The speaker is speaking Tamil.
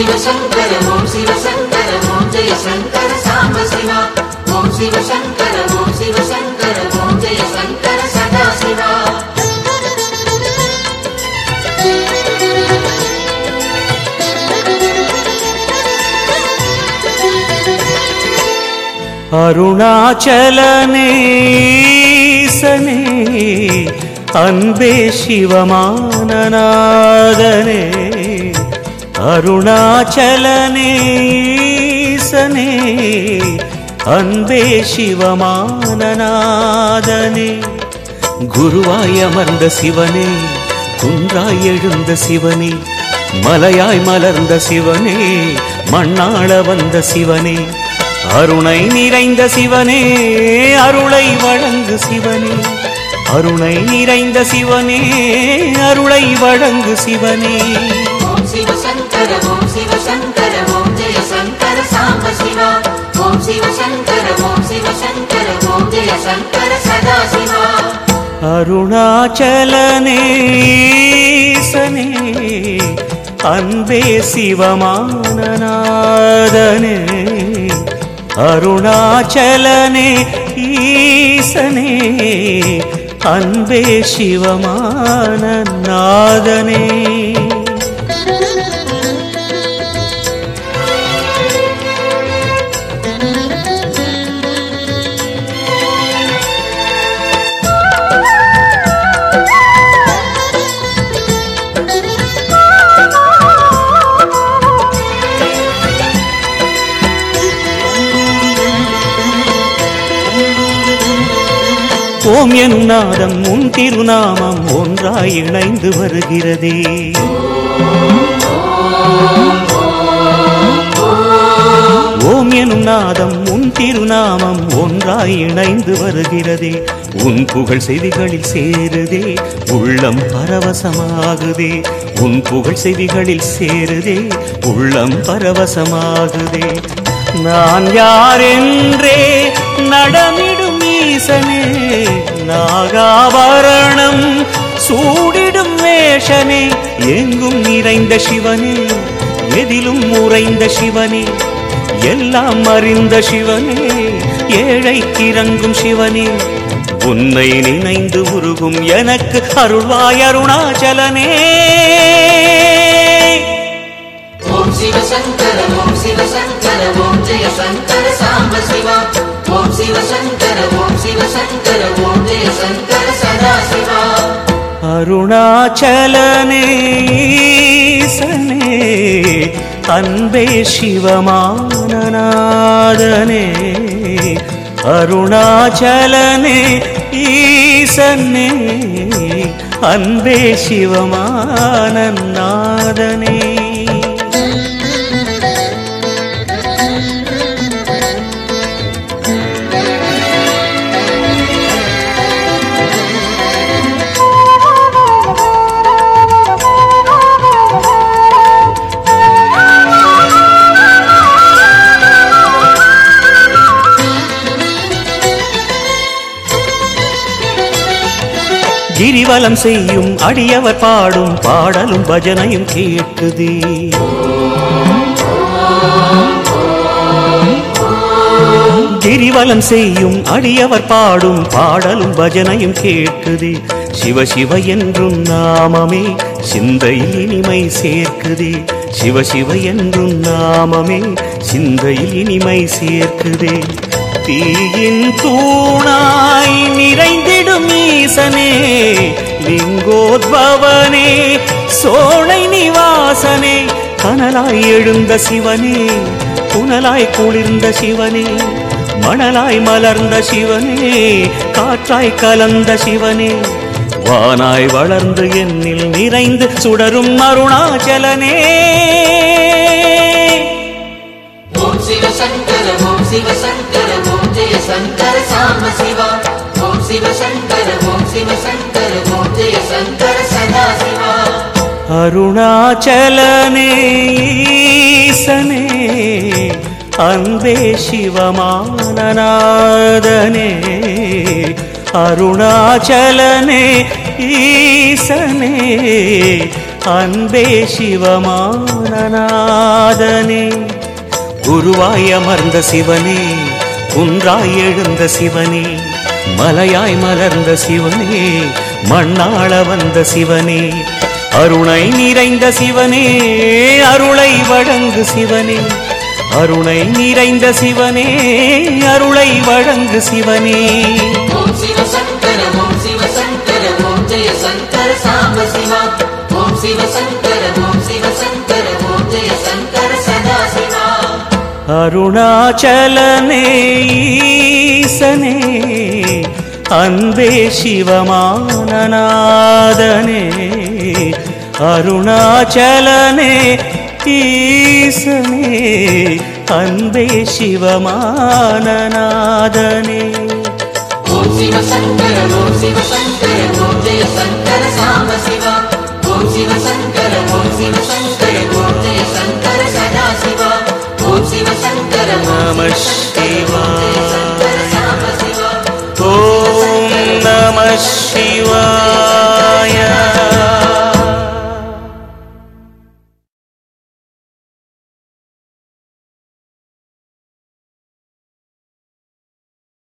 शिवशङ्कर ॐ शिवशङ्कर ॐ जयशङ्कर साम शिवा ॐ शिवशङ्कर ॐ शिवशङ्कर ॐ जयशङ्कर सदा शिवा अरुणाचलने सने अरुणाचलनेसने अन्वेषिवमाननादने சிவமானநாதனே அருணாச்சலனேசனே அன்பே சிவமானநாதனே. குருவாய் அமர்ந்த சிவனே குன்றாய் எழுந்த சிவனே மலையாய் மலர்ந்த சிவனே மண்ணாள வந்த சிவனே. அருணை நிறைந்த சிவனே அருளை வழங்கு சிவனே. அருணை நிறைந்த சிவனே அருளை வழங்கு சிவனே. ஓம் ஓம் சிவ ஓம் ஜெய சங்கர சாம்ப சிவா. ஓம் ஓம் ஓம் ஜெய சங்கர அருணாச்சலனேசனே அன்பே சிவமானநாதனே. அருணாச்சலனே ஈசனே அன்பே சிவமானநாதனே. ஓம் எனும் நாதம் உன் திருநாமம் ஒன்றாய் இணைந்து வருகிறதே. ஓம் எனும் நாதம் உன் திருநாமம் ஒன்றாய் இணைந்து வருகிறதே. உன் புகழ் செவிகளில் சேருதே உள்ளம் பரவசமாகுதே. உன் புகழ் செவிகளில் சேருதே உள்ளம் பரவசமாகுதே. நான் யாரென்றே நடமிடும் ஈசனே நாகாபரணம் சூ வேஷனே எங்கும் நிறைந்த சிவனே எதிலும் உறைந்த சிவனே எல்லாம் அறிந்த சிவனே ஏழைக்கு இறங்கும் சிவனே. உன்னை நினைந்து உருகும் எனக்கு அருள்வாய் அருணாச்சலனே. ஓம் சிவசங்கர ஓம் சிவசங்கர ஓம் ஜெய சங்கர சாம்ப சிவா. ஓம் சிவசங்கர ஓம் சிவசங்கர ஓம் ஜெய சங்கர சதாசிவா அருணாச்சலனே ஈசனே அன்பே சிவமானநாதனே அருணாச்சலனே ஈசனே அன்பே சிவமானநாதனே செய்யும் அடியவர் பாடும் பாடலும் பஜனையும் கேட்குதே. கிரிவலம் செய்யும் அடியவர் பாடும் பாடலும் பஜனையும் கேட்குதே. சிவ சிவ என்றும் நாமமே சிந்தையில் இனிமை சேர்க்குதே. சிவ சிவ என்றும் நாமமே சிந்தையில் இனிமை சேர்க்குதே. தீயின் தூணாய் நிறைந்திடும் லிங்கோத்பவனே சோழை நிவாசனே கனலாய் எழுந்த சிவனே புனலாய் குளிர்ந்த சிவனே மணலாய் மலர்ந்த சிவனே காற்றாய் கலந்த சிவனே வானாய் வளர்ந்து என்னில் நிறைந்து சுடரும் அருணாச்சலனே. சிவ சங்கர ஓம் சிவ சங்கர ஓம் ஜெய சங்கர சாம்ப சிவா. அருணாச்சலனே ஈசனே அன்பே சிவமானநாதனே. அருணாச்சலனே ஈசனே அன்பே சிவமானநாதனே. குருவாய் அமர்ந்த சிவனே குன்றாய் எழுந்த சிவனே. மலையாய் மலர்ந்த சிவனே மண்ணாள வந்த சிவனே அருணை நிறைந்த சிவனே அருளை வழங்கு சிவனே. அருணை நிறைந்த சிவனே அருளை வழங்கு சிவனே. ஓம் சிவ சங்கர ஓம் சிவ சங்கர ஓம் ஜெய சங்கர சாம்ப சிவா. ஓம் சிவ சங்கர ஓம் சிவ சங்கர அருணாச்சலனே ஈசனே அன்பே சிவமானநாதனே அருணாச்சலனே ஈசனே அன்பே சிவமானநாதனே ஓம் சிவ சங்கர ஓம் சிவ சங்கர ஓம் much